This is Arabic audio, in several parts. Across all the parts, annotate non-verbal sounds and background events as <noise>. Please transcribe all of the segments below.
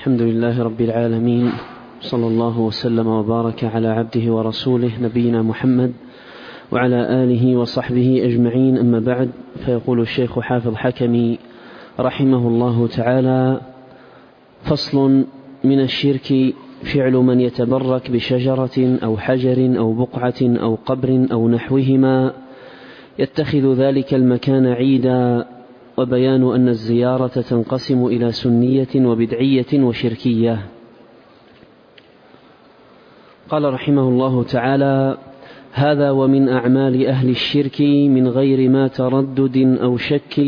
الحمد لله رب العالمين صلى الله وسلم وبارك على عبده ورسوله نبينا محمد وعلى آله وصحبه أجمعين أما بعد فيقول الشيخ حافظ حكمي رحمه الله تعالى فصل من الشرك فعل من يتبرك بشجرة أو حجر أو بقعة أو قبر أو نحوهما يتخذ ذلك المكان عيدا وبيان أن الزيارة تنقسم إلى سنية وبدعية وشركية. قال رحمه الله تعالى هذا ومن أعمال أهل الشرك من غير ما تردد أو شك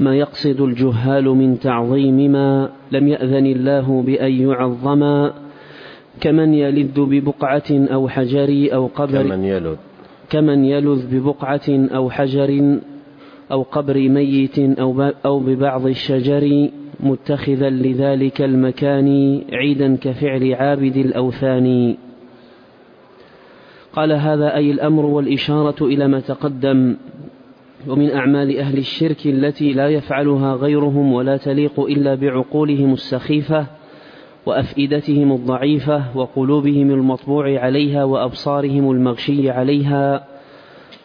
ما يقصد الجهال من تعظيم ما لم يأذن الله بأن يعظم كمن يلد ببقعة أو حجر أو قبر كمن يلد كمن يلذ ببقعة أو حجر أو قبر ميت أو, أو ببعض الشجر متخذا لذلك المكان عيدا كفعل عابد الأوثان. قال هذا أي الأمر والإشارة إلى ما تقدم. ومن أعمال أهل الشرك التي لا يفعلها غيرهم ولا تليق إلا بعقولهم السخيفة وأفئدتهم الضعيفة وقلوبهم المطبوع عليها وأبصارهم المغشي عليها.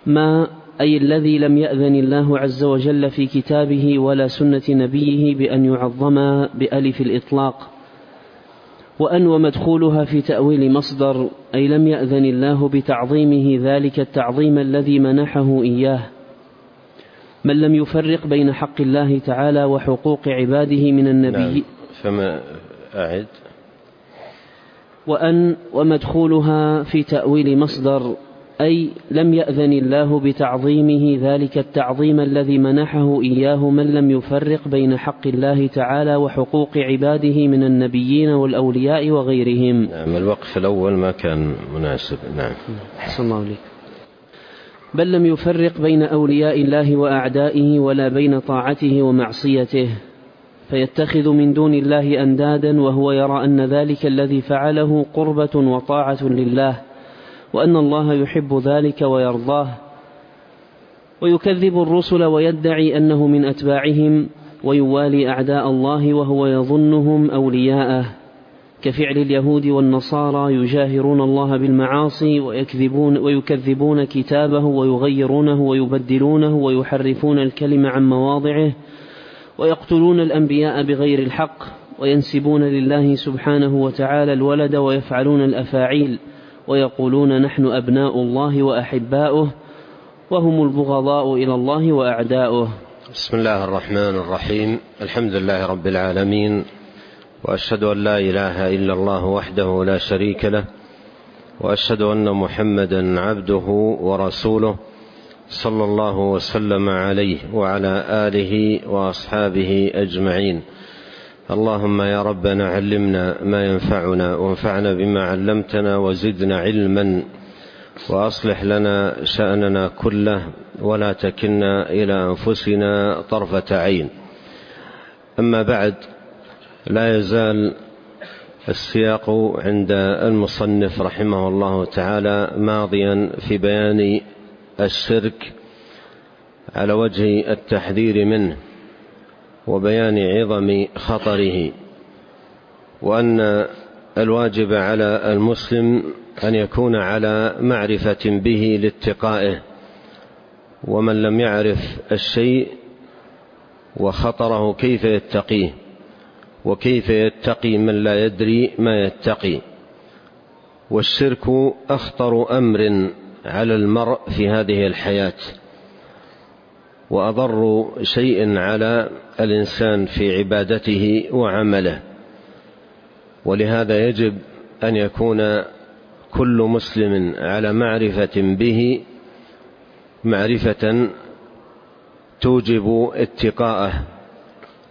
ما أي الذي لم يأذن الله عز وجل في كتابه ولا سنة نبيه بأن يعظم بألف الإطلاق. وأن ومدخولها في تأويل مصدر أي لم يأذن الله بتعظيمه ذلك التعظيم الذي منحه إياه. من لم يفرق بين حق الله تعالى وحقوق عباده من النبي نعم. فما أعد. وأن ومدخولها في تأويل مصدر أي لم يأذن الله بتعظيمه ذلك التعظيم الذي منحه إياه من لم يفرق بين حق الله تعالى وحقوق عباده من النبيين والأولياء وغيرهم. نعم الوقف الأول ما كان مناسب. نعم. حسن الله عليك. بل لم يفرق بين أولياء الله وأعدائه ولا بين طاعته ومعصيته. فيتخذ من دون الله أندادا وهو يرى أن ذلك الذي فعله قربة وطاعة لله. وأن الله يحب ذلك ويرضاه ويكذب الرسل ويدعي أنه من أتباعهم ويوالي أعداء الله وهو يظنهم أولياءه كفعل اليهود والنصارى يجاهرون الله بالمعاصي ويكذبون, ويكذبون كتابه ويغيرونه ويبدلونه ويحرفون الكلم عن مواضعه ويقتلون الأنبياء بغير الحق وينسبون لله سبحانه وتعالى الولد ويفعلون الأفاعيل ويقولون نحن أبناء الله وأحباؤه وهم البغضاء إلى الله وأعداؤه. بسم الله الرحمن الرحيم. الحمد لله رب العالمين. وأشهد أن لا إله إلا الله وحده لا شريك له. وأشهد أن محمدا عبده ورسوله صلى الله وسلم عليه وعلى آله وأصحابه أجمعين. اللهم يا ربنا علمنا ما ينفعنا وانفعنا بما علمتنا وزدنا علما وأصلح لنا شأننا كله ولا تكلنا إلى أنفسنا طرفة عين. أما بعد لا يزال السياق عند المصنف رحمه الله تعالى ماضيا في بيان الشرك على وجه التحذير منه. وبيان عظم خطره وأن الواجب على المسلم أن يكون على معرفة به لاتقائه ومن لم يعرف الشيء وخطره كيف يتقيه وكيف يتقي من لا يدري ما يتقي. والشرك أخطر أمر على المرء في هذه الحياة. وأضر شيء على الإنسان في عبادته وعمله. ولهذا يجب أن يكون كل مسلم على معرفة به معرفة توجب اتقاءه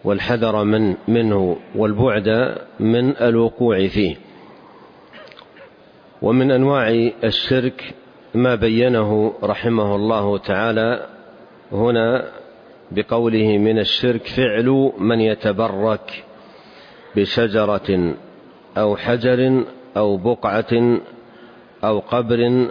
والحذر من منه والبعد من الوقوع فيه. ومن أنواع الشرك ما بينه رحمه الله تعالى هنا بقوله من الشرك فعل من يتبرك بشجرة أو حجر أو بقعة أو قبر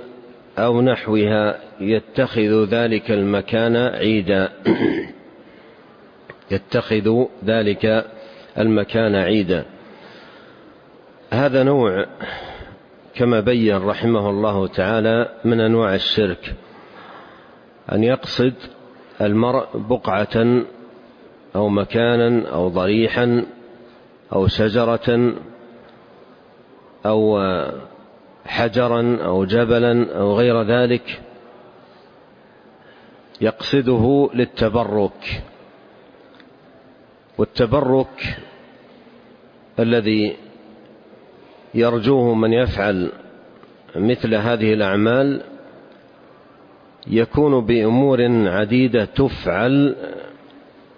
أو نحوها يتخذ ذلك المكان عيدا. <clears throat> يتخذ ذلك المكان عيدا. هذا نوع كما بين رحمه الله تعالى من أنواع الشرك. أن يقصد المرء بقعة أو مكانا أو ضريحا أو شجرة أو حجرا أو جبلا أو غير ذلك يقصده للتبرك والتبرك الذي يرجوه من يفعل مثل هذه الأعمال يكون بأمور عديدة تفعل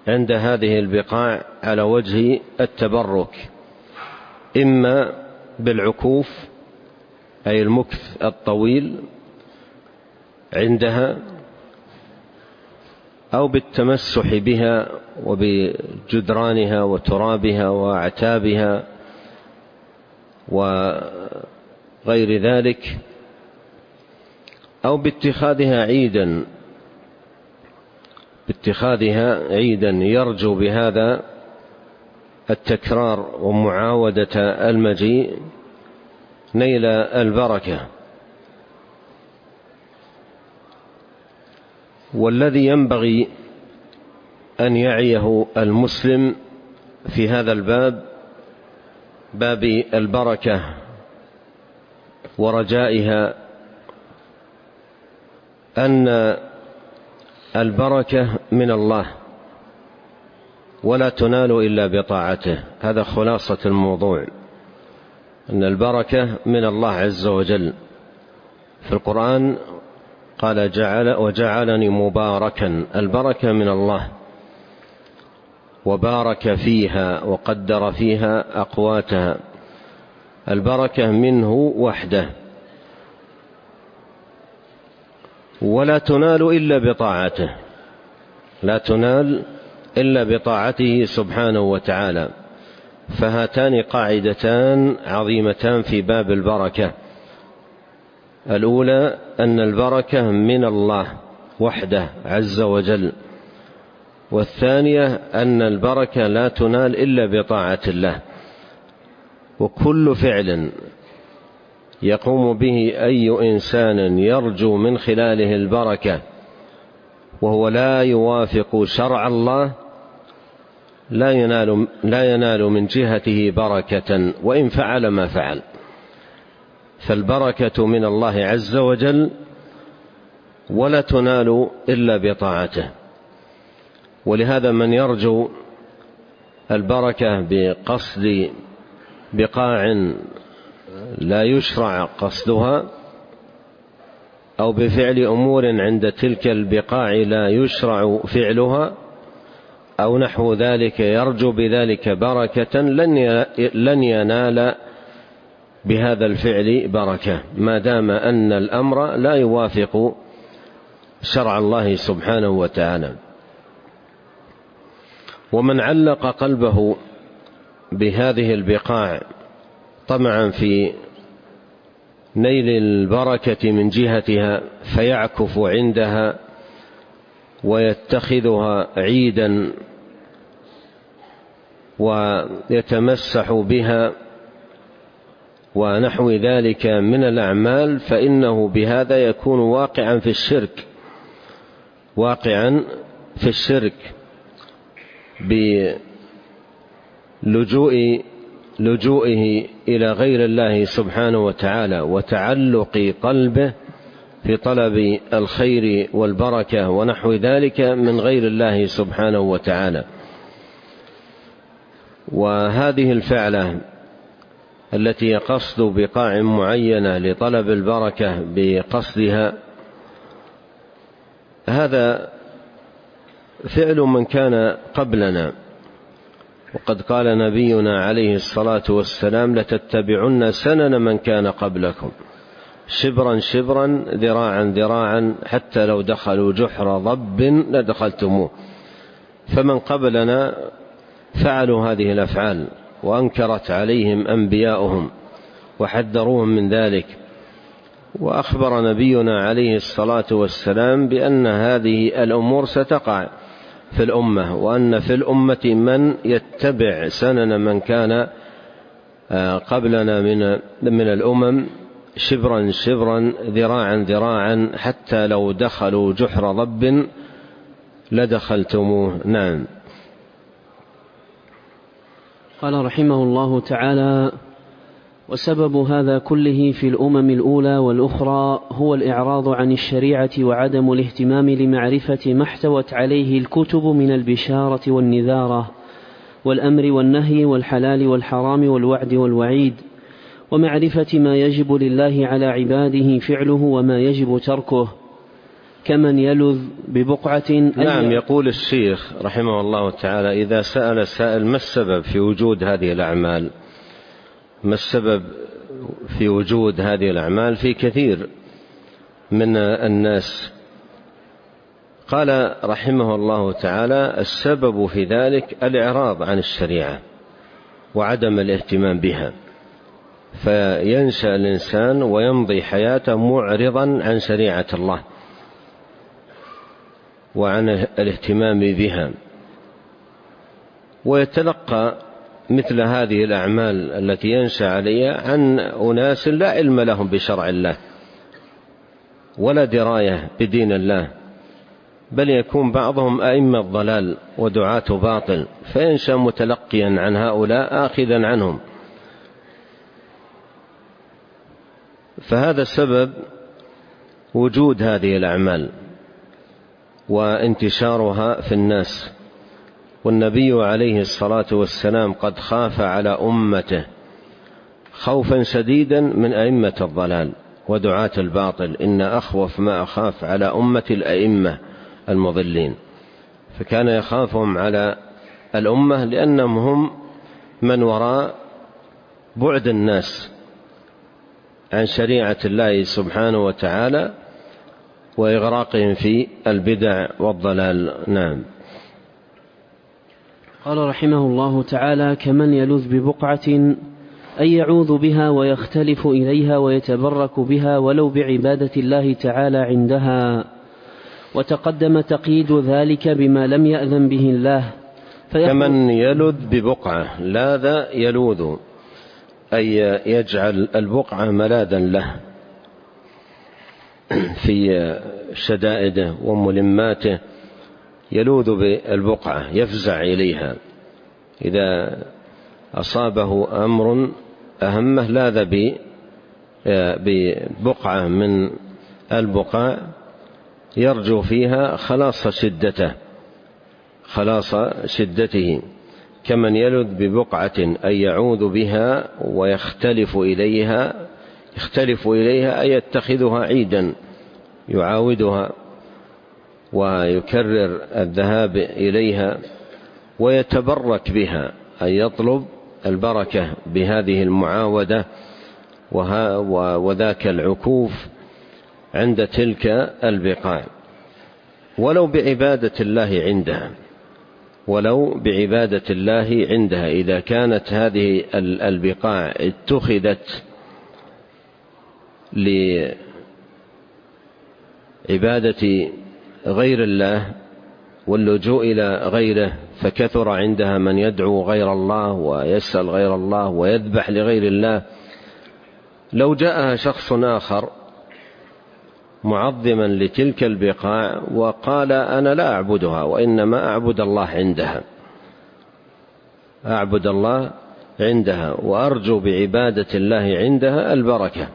عند هذه البقاع على وجه التبرك إما بالعكوف أي المكث الطويل عندها أو بالتمسح بها وبجدرانها وترابها وأعتابها وغير ذلك. أو باتخاذها عيدا. باتخاذها عيدا. يرجو بهذا التكرار ومعاودة المجيء نيل البركة. والذي ينبغي أن يعيه المسلم في هذا الباب باب البركة ورجائها أن البركة من الله ولا تنال إلا بطاعته. هذا خلاصة الموضوع. أن البركة من الله عز وجل. في القرآن قال جعل وجعلني مباركا. البركة من الله. وبارك فيها وقدر فيها أقواتها. البركة منه وحده. ولا تنال إلا بطاعته. لا تنال إلا بطاعته سبحانه وتعالى. فهاتان قاعدتان عظيمتان في باب البركة. الأولى أن البركة من الله وحده عز وجل. والثانية أن البركة لا تنال إلا بطاعة الله. وكل فعل يقوم به أي إنسان يرجو من خلاله البركة وهو لا يوافق شرع الله لا ينال, لا ينال من جهته بركة وإن فعل ما فعل. فالبركة من الله عز وجل ولا تنال إلا بطاعته. ولهذا من يرجو البركة بقصد بقاع لا يشرع قصدها أو بفعل أمور عند تلك البقاع لا يشرع فعلها أو نحو ذلك يرجو بذلك بركة لن ينال بهذا الفعل بركة. ما دام أن الأمر لا يوافق شرع الله سبحانه وتعالى. ومن علق قلبه بهذه البقاع طمعا في نيل البركة من جهتها فيعكف عندها ويتخذها عيدا ويتمسح بها ونحو ذلك من الأعمال فإنه بهذا يكون واقعا في الشرك واقعا في الشرك بلجوء لجوئه إلى غير الله سبحانه وتعالى وتعلق قلبه في طلب الخير والبركة ونحو ذلك من غير الله سبحانه وتعالى. وهذه الفعلة التي قصد بقاع معينة لطلب البركة بقصدها هذا فعل من كان قبلنا. وقد قال نبينا عليه الصلاة والسلام لتتبعن سنن من كان قبلكم. شبرا شبرا ذراعا ذراعا حتى لو دخلوا جحر ضب لدخلتموه. فمن قبلنا فعلوا هذه الأفعال وأنكرت عليهم أنبياؤهم وحذروهم من ذلك. وأخبر نبينا عليه الصلاة والسلام بأن هذه الأمور ستقع. في الأمة وأن في الأمة من يتبع سنن من كان آه، قبلنا من من الأمم شبرا شبرا ذراعا ذراعا حتى لو دخلوا جحر ضب لدخلتموه. نعم. قال رحمه الله تعالى وسبب هذا كله في الأمم الأولى والأخرى هو الإعراض عن الشريعة وعدم الاهتمام لمعرفة ما احتوت عليه الكتب من البشارة والنذارة والأمر والنهي والحلال والحرام والوعد والوعيد ومعرفة ما يجب لله على عباده فعله وما يجب تركه كمن يلذ ببقعة نعم يقول الشيخ رحمه الله تعالى إذا سأل سائل ما السبب في وجود هذه الأعمال؟ ما السبب في وجود هذه الأعمال؟ في كثير من الناس. قال رحمه الله تعالى السبب في ذلك الإعراض عن الشريعة وعدم الاهتمام بها. فينسى الإنسان ويمضي حياته معرضا عن شريعة الله وعن الاهتمام بها. ويتلقى مثل هذه الأعمال التي ينشأ عليها عن أناس لا علم لهم بشرع الله ولا دراية بدين الله بل يكون بعضهم أئمة ضلال ودعاة باطل فينشأ متلقيا عن هؤلاء آخذا عنهم. فهذا السبب وجود هذه الأعمال وانتشارها في الناس. والنبي عليه الصلاة والسلام قد خاف على أمته خوفا شديدا من أئمة الضلال ودعاة الباطل. إن أخوف ما أخاف على أمة الأئمة المضلين. فكان يخافهم على الأمة لأنهم هم من وراء بعد الناس عن شريعة الله سبحانه وتعالى وإغراقهم في البدع والضلال. نعم. قال رحمه الله تعالى كمن يلذ ببقعة أي يعوذ بها ويختلف إليها ويتبرك بها ولو بعبادة الله تعالى عندها وتقدم تقييد ذلك بما لم يأذن به الله. كمن يلذ ببقعة لاذا يلوذ أي يجعل البقعة ملاذا له في شدائده وملماته يلوذ بالبقعة يفزع إليها. إذا أصابه أمر أهمه لاذ ببقعة من البقاع يرجو فيها خلاص شدته خلاص شدته. كمن يلد ببقعة أي يعوذ بها ويختلف إليها يختلف إليها أي يتخذها عيدا يعاودها. ويكرر الذهاب إليها ويتبرك بها أي يطلب البركة بهذه المعاودة وذاك العكوف عند تلك البقاع. ولو بعبادة الله عندها ولو بعبادة الله عندها إذا كانت هذه البقاع اتخذت لعبادة غير الله واللجوء إلى غيره فكثر عندها من يدعو غير الله ويسأل غير الله ويذبح لغير الله. لو جاءها شخص آخر معظما لتلك البقاع وقال أنا لا أعبدها وإنما أعبد الله عندها. أعبد الله عندها وأرجو بعبادة الله عندها البركة.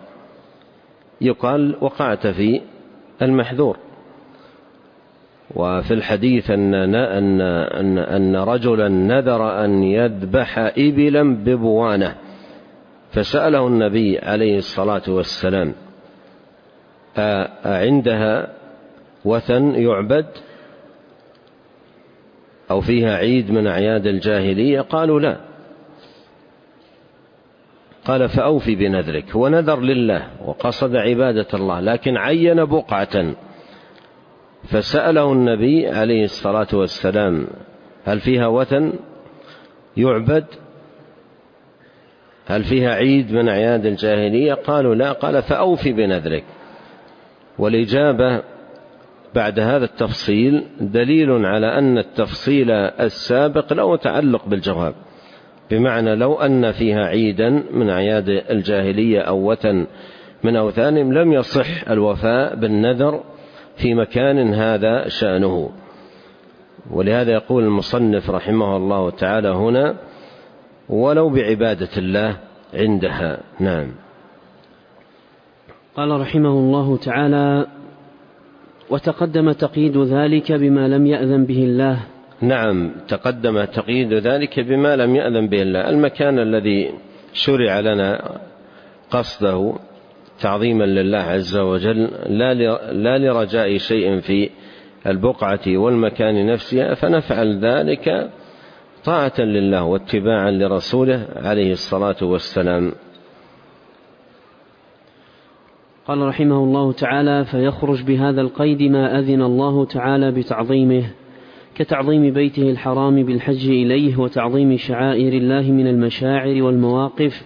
يقال وقعت في المحذور. وفي الحديث أن, أن, أن, أن رجلا نذر أن يذبح إبلا ببوانة فسأله النبي عليه الصلاة والسلام أعندها وثن يعبد؟ أو فيها عيد من أعياد الجاهلية؟ قالوا لا. قال فأوفي بنذرك هو نذر لله وقصد عبادة الله لكن عين بقعة. فسأله النبي عليه الصلاة والسلام هل فيها وثن؟ يعبد. هل فيها عيد من أعياد الجاهلية؟ قالوا لا. قال فأوفي بنذرك. والإجابة بعد هذا التفصيل دليل على أن التفصيل السابق له تعلق بالجواب بمعنى لو أن فيها عيدا من أعياد الجاهلية أو وثن من أوثانهم لم يصح الوفاء بالنذر في مكان هذا شأنه. ولهذا يقول المصنف رحمه الله تعالى هنا ولو بعبادة الله عندها. نعم. قال رحمه الله تعالى وتقدم تقييد ذلك بما لم يأذن به الله. نعم تقدم تقييد ذلك بما لم يأذن به الله. المكان الذي شرع لنا قصده تعظيما لله عز وجل لا لرجاء شيء في البقعة والمكان نفسها فنفعل ذلك طاعة لله واتباعا لرسوله عليه الصلاة والسلام. قال رحمه الله تعالى فيخرج بهذا القيد ما أذن الله تعالى بتعظيمه كتعظيم بيته الحرام بالحج إليه وتعظيم شعائر الله من المشاعر والمواقف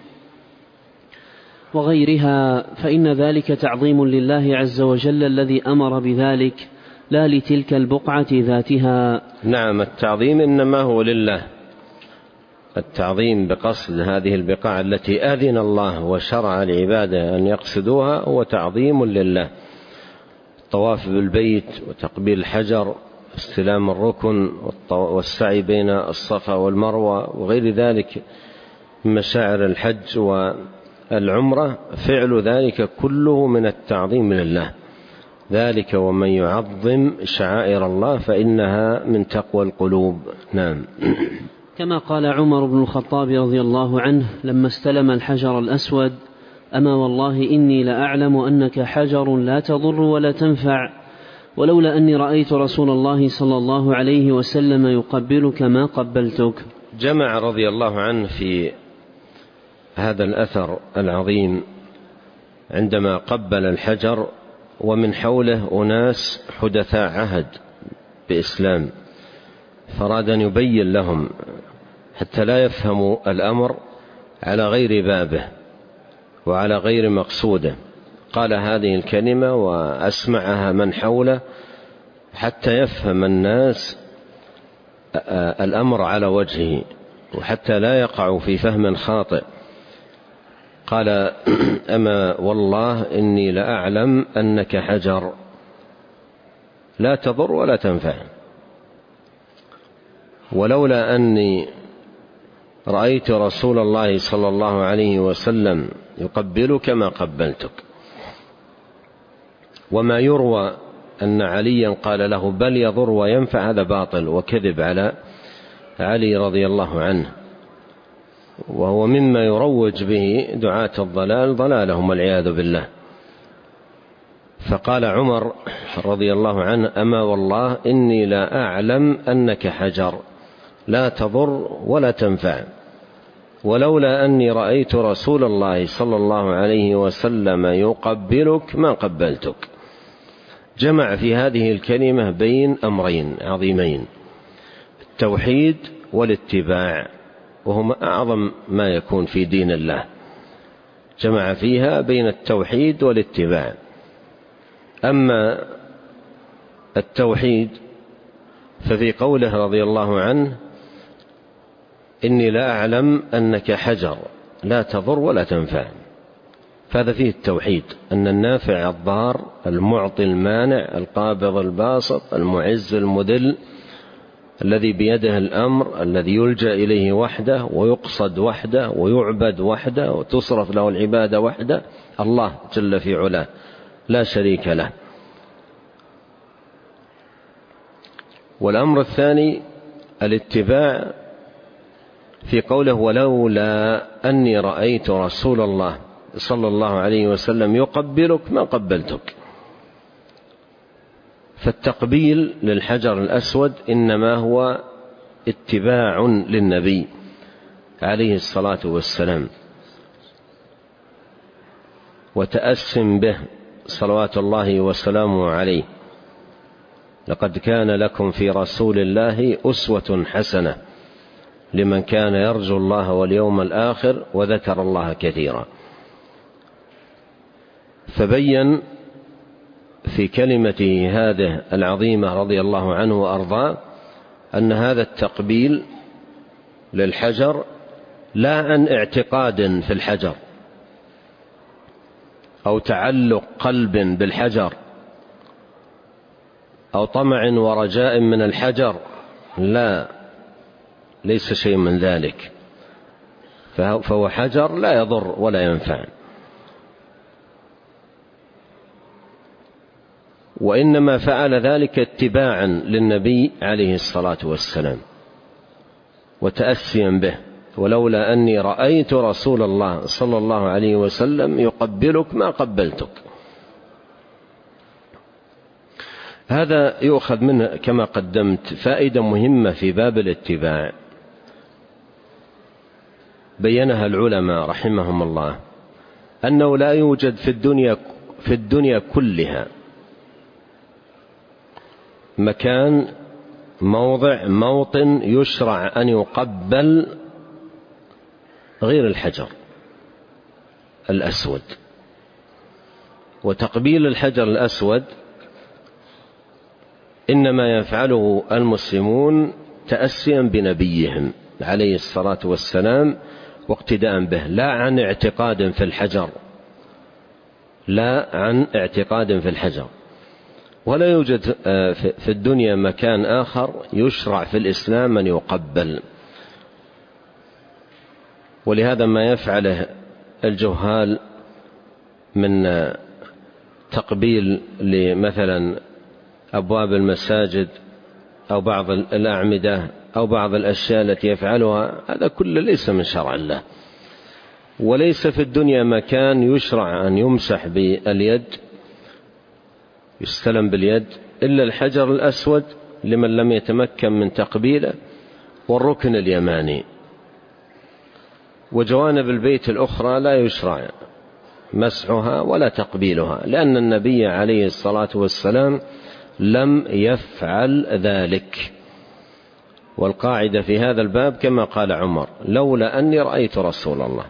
وغيرها فإن ذلك تعظيم لله عز وجل الذي أمر بذلك لا لتلك البقعة ذاتها. نعم التعظيم إنما هو لله. التعظيم بقصد هذه البقاع التي أذن الله وشرع العبادة أن يقصدوها هو تعظيم لله. الطواف بالبيت وتقبيل الحجر استلام الركن والسعي بين الصفا والمروة وغير ذلك من مشاعر الحج و... العمرة فعل ذلك كله من التعظيم لله. ذلك ومن يعظم شعائر الله فإنها من تقوى القلوب. نعم. كما قال عمر بن الخطاب رضي الله عنه لما استلم الحجر الأسود أما والله إني لأعلم أنك حجر لا تضر ولا تنفع ولولا أني رأيت رسول الله صلى الله عليه وسلم يقبلك ما قبلتك. جمع رضي الله عنه في هذا الأثر العظيم عندما قبل الحجر ومن حوله أناس حدثاء عهد بإسلام فراد أن يبين لهم حتى لا يفهموا الأمر على غير بابه وعلى غير مقصوده. قال هذه الكلمة وأسمعها من حوله حتى يفهم الناس الأمر على وجهه وحتى لا يقعوا في فهم خاطئ. قال أما والله إني لأعلم أنك حجر. لا تضر ولا تنفع. ولولا أني رأيت رسول الله صلى الله عليه وسلم يقبلك ما قبلتك. وما يروى أن عليا قال له بل يضر وينفع هذا باطل وكذب على علي رضي الله عنه. وهو مما يروج به دعاة الضلال ضلالهم والعياذ بالله. فقال عمر رضي الله عنه أما والله إني لا أعلم أنك حجر لا تضر ولا تنفع. ولولا أني رأيت رسول الله صلى الله عليه وسلم يقبلك ما قبلتك. جمع في هذه الكلمة بين أمرين عظيمين التوحيد والاتباع. وهم أعظم ما يكون في دين الله. جمع فيها بين التوحيد والاتباع. أما التوحيد ففي قوله رضي الله عنه إني لا أعلم أنك حجر لا تضر ولا تنفع. فهذا فيه التوحيد أن النافع الضار المعطي المانع القابض الباسط المعز المدل الذي بيده الأمر الذي يلجأ إليه وحده ويقصد وحده ويعبد وحده وتصرف له العبادة وحده الله جل في علاه لا شريك له. والأمر الثاني الاتباع في قوله ولولا أني رأيت رسول الله صلى الله عليه وسلم يقبلك ما قبلتك. فالتقبيل للحجر الأسود إنما هو اتباع للنبي عليه الصلاة والسلام. وتأس به صلوات الله وسلامه عليه. لقد كان لكم في رسول الله أسوة حسنة لمن كان يرجو الله واليوم الآخر وذكر الله كثيرا. فبين في كلمته هذه العظيمة رضي الله عنه وأرضاه أن هذا التقبيل للحجر لا عن اعتقاد في الحجر أو تعلق قلب بالحجر أو طمع ورجاء من الحجر لا ليس شيء من ذلك. فهو حجر لا يضر ولا ينفع. وإنما فعل ذلك اتباعا للنبي عليه الصلاة والسلام وتأسيا به ولولا أني رأيت رسول الله صلى الله عليه وسلم يقبلك ما قبلتك. هذا يؤخذ منه كما قدمت فائدة مهمة في باب الاتباع. بينها العلماء رحمهم الله أنه لا يوجد في الدنيا في الدنيا كلها مكان موضع موطن يشرع أن يقبل غير الحجر الأسود. وتقبيل الحجر الأسود إنما يفعله المسلمون تأسيا بنبيهم عليه الصلاة والسلام واقتداء به لا عن اعتقاد في الحجر لا عن اعتقاد في الحجر. ولا يوجد آه، في الدنيا مكان آخر يشرع في الإسلام من يقبل. ولهذا ما يفعله الجهال من آه، تقبيل لمثلا أبواب المساجد أو بعض الأعمدة أو بعض الأشياء التي يفعلها هذا كله ليس من شرع الله. وليس في الدنيا مكان يشرع أن يمسح باليد يستلم باليد إلا الحجر الأسود لمن لم يتمكن من تقبيله والركن اليماني. وجوانب البيت الأخرى لا يشرع مسعها ولا تقبيلها لأن النبي عليه الصلاة والسلام لم يفعل ذلك. والقاعدة في هذا الباب كما قال عمر لولا أني رأيت رسول الله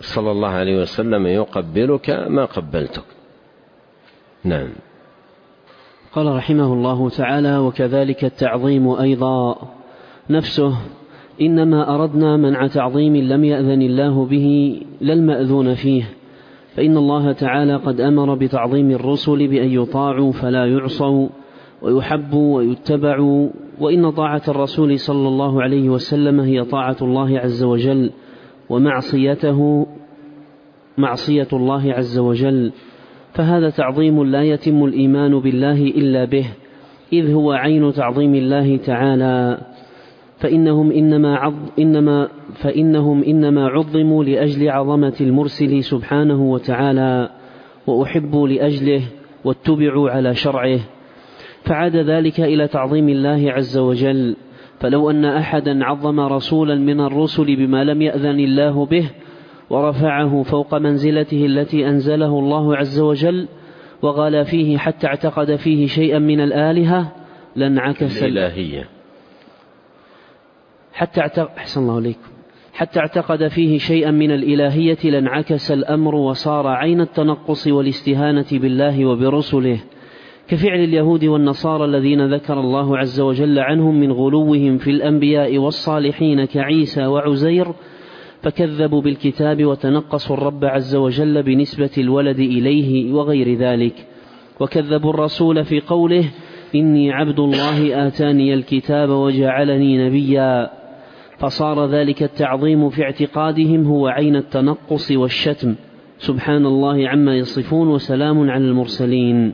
صلى الله عليه وسلم يقبلك ما قبلتك. نعم. قال رحمه الله تعالى وكذلك التعظيم أيضا. نفسه إنما أردنا منع تعظيم لم يأذن الله به لا المأذون فيه. فإن الله تعالى قد أمر بتعظيم الرسل بأن يطاعوا فلا يعصوا ويحبوا ويتبعوا. وإن طاعة الرسول صلى الله عليه وسلم هي طاعة الله عز وجل ومعصيته معصية الله عز وجل. فهذا تعظيم لا يتم الإيمان بالله إلا به إذ هو عين تعظيم الله تعالى. فإنهم إنما, عظ إنما فإنهم إنما عظموا لأجل عظمة المرسل سبحانه وتعالى وأحبوا لأجله واتبعوا على شرعه. فعاد ذلك إلى تعظيم الله عز وجل. فلو أن أحدا عظم رسولا من الرسل بما لم يأذن الله به ورفعه فوق منزلته التي أنزله الله عز وجل وغلا فيه حتى اعتقد فيه شيئا من الآلهة لانعكس الإلهية. حتى اعتقد أحسن الله عليكم حتى اعتقد فيه شيئا من الإلهية لانعكس الأمر وصار عين التنقص والاستهانة بالله وبرسله. كفعل اليهود والنصارى الذين ذكر الله عز وجل عنهم من غلوهم في الأنبياء والصالحين كعيسى وعزير فكذبوا بالكتاب وتنقصوا الرب عز وجل بنسبة الولد إليه وغير ذلك. وكذبوا الرسول في قوله إني عبد الله آتاني الكتاب وجعلني نبيا. فصار ذلك التعظيم في اعتقادهم هو عين التنقص والشتم. سبحان الله عما يصفون وسلام على المرسلين.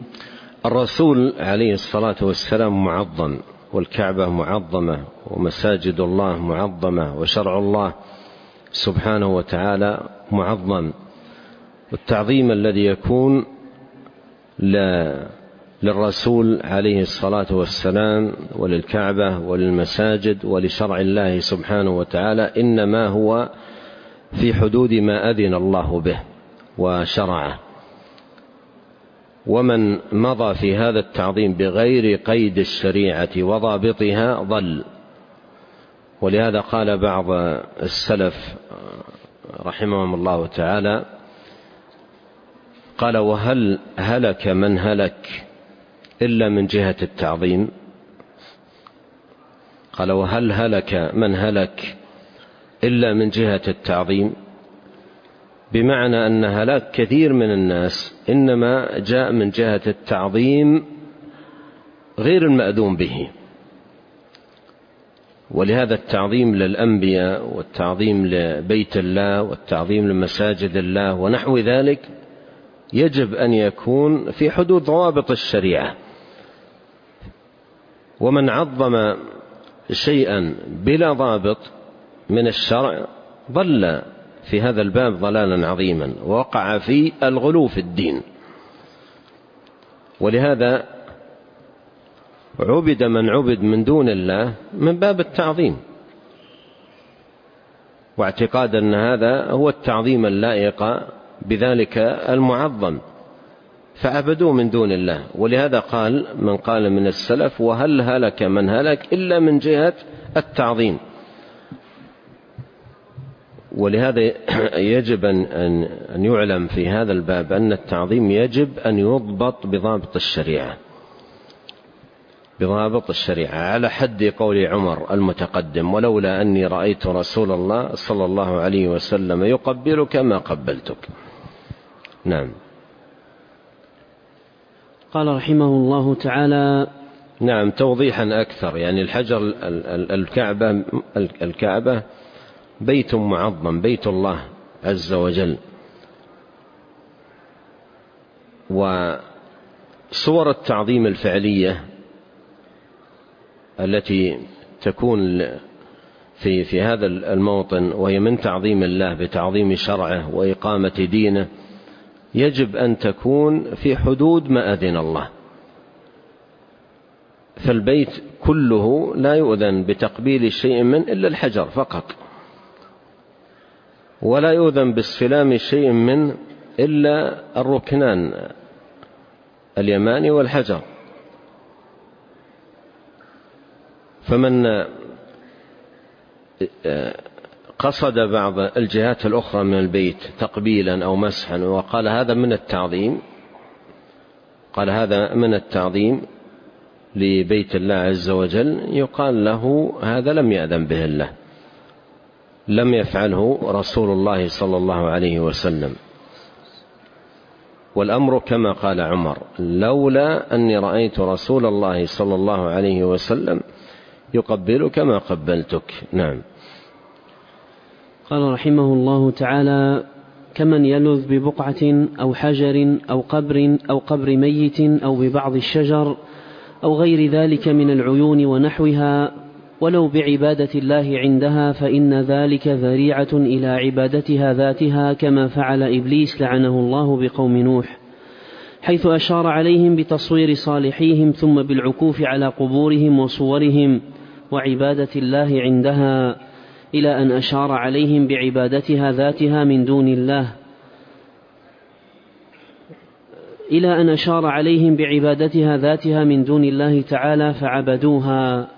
الرسول عليه الصلاة والسلام معظم والكعبة معظمة ومساجد الله معظمة وشرع الله سبحانه وتعالى معظم. والتعظيم الذي يكون للرسول عليه الصلاة والسلام وللكعبة وللمساجد ولشرع الله سبحانه وتعالى إنما هو في حدود ما أذن الله به وشرعه. ومن مضى في هذا التعظيم بغير قيد الشريعة وضابطها ضل. ولهذا قال بعض السلف رحمهم الله تعالى قال وهل هلك من هلك إلا من جهة التعظيم قال وهل هلك من هلك إلا من جهة التعظيم بمعنى أن هلاك كثير من الناس إنما جاء من جهة التعظيم غير المأذون به ولهذا التعظيم للأنبياء والتعظيم لبيت الله والتعظيم لمساجد الله ونحو ذلك يجب أن يكون في حدود ضوابط الشريعة. ومن عظم شيئا بلا ضابط من الشرع ضل في هذا الباب ضلالا عظيما وقع في الغلو في الدين. ولهذا عبد من عبد من دون الله من باب التعظيم. واعتقاد أن هذا هو التعظيم اللائق بذلك المعظم. فعبدوا من دون الله. ولهذا قال من قال من السلف وهل هلك من هلك إلا من جهة التعظيم. ولهذا يجب أن يعلم في هذا الباب أن التعظيم يجب أن يضبط بضابط الشريعة. بضابط الشريعة. على حد قول عمر المتقدم ولولا أني رأيت رسول الله صلى الله عليه وسلم يقبلك ما قبلتك. نعم. قال رحمه الله تعالى نعم توضيحا أكثر. يعني الحجر الكعبة الكعبة بيت معظم بيت الله عز وجل. وصور التعظيم الفعلية التي تكون في في هذا الموطن وهي من تعظيم الله بتعظيم شرعه وإقامة دينه يجب أن تكون في حدود ما أذن الله. فالبيت كله لا يؤذن بتقبيل شيء من إلا الحجر فقط ولا يؤذن باستلام شيء من إلا الركنان اليماني والحجر. فمن آه، قصد بعض الجهات الأخرى من البيت تقبيلا أو مسحا وقال هذا من التعظيم قال هذا من التعظيم لبيت الله عز وجل يقال له هذا لم يأذن به الله لم يفعله رسول الله صلى الله عليه وسلم. والأمر كما قال عمر لولا أني رأيت رسول الله صلى الله عليه وسلم يقبلك ما قبلتك. نعم. قال رحمه الله تعالى كمن يلذ ببقعة أو حجر أو قبر أو قبر ميت أو ببعض الشجر أو غير ذلك من العيون ونحوها ولو بعبادة الله عندها فإن ذلك ذريعة إلى عبادتها ذاتها كما فعل إبليس لعنه الله بقوم نوح حيث أشار عليهم بتصوير صالحيهم ثم بالعكوف على قبورهم وصورهم وعبادة الله عندها إلى أن أشار عليهم بعبادتها ذاتها من دون الله. إلى أن أشار عليهم بعبادتها ذاتها من دون الله تعالى فعبدوها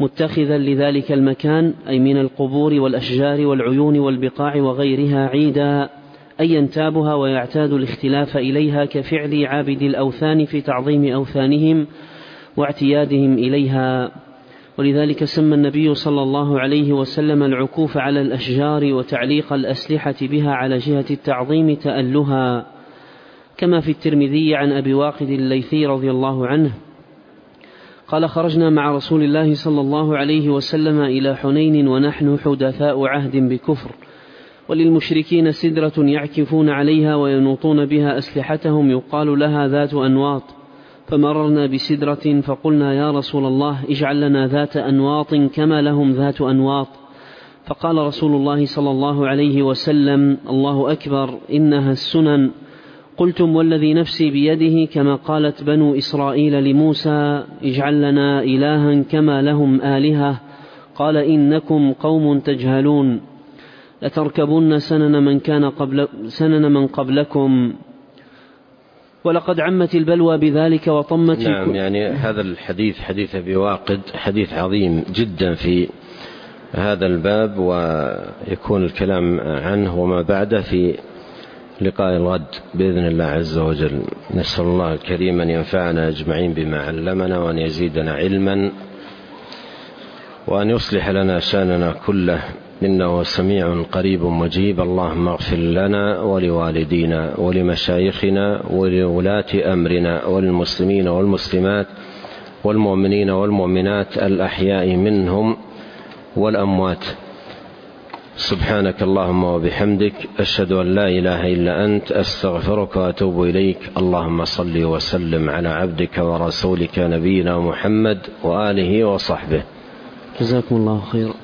متخذا لذلك المكان أي من القبور والأشجار والعيون والبقاع وغيرها عيدا اي ينتابها ويعتاد الاختلاف إليها كفعل عابد الأوثان في تعظيم أوثانهم واعتيادهم إليها. ولذلك سمى النبي صلى الله عليه وسلم العكوف على الأشجار وتعليق الأسلحة بها على جهة التعظيم تألها. كما في الترمذي عن أبي واقد الليثي رضي الله عنه. قال خرجنا مع رسول الله صلى الله عليه وسلم إلى حنين ونحن حدثاء عهد بكفر. وللمشركين سدرة يعكفون عليها وينوطون بها أسلحتهم. يقال لها ذات أنواط. فمررنا بسدرة فقلنا يا رسول الله اجعل لنا ذات أنواط كما لهم ذات أنواط. فقال رسول الله صلى الله عليه وسلم الله أكبر إنها السنن. قلتم والذي نفسي بيده كما قالت بنو إسرائيل لموسى اجعل لنا إلها كما لهم آلهة. قال إنكم قوم تجهلون. لتركبن سنن من, كان قبل سنن من قبلكم. ولقد عمت البلوى بذلك وطمت نعم يعني هذا الحديث حديث أبي واقد حديث عظيم جدا في هذا الباب ويكون الكلام عنه وما بعده في لقاء الغد بإذن الله عز وجل. نسأل الله الكريم أن ينفعنا أجمعين بما علمنا وأن يزيدنا علما وأن يصلح لنا شأننا كله. إنه سميع قريب مجيب. اللهم اغفر لنا ولوالدينا ولمشايخنا ولولاة أمرنا وللمسلمين والمسلمات والمؤمنين والمؤمنات الأحياء منهم والأموات. سبحانك اللهم وبحمدك أشهد أن لا إله إلا أنت أستغفرك وأتوب إليك. اللهم صل وسلم على عبدك ورسولك نبينا محمد وآله وصحبه. جزاكم الله خيرا.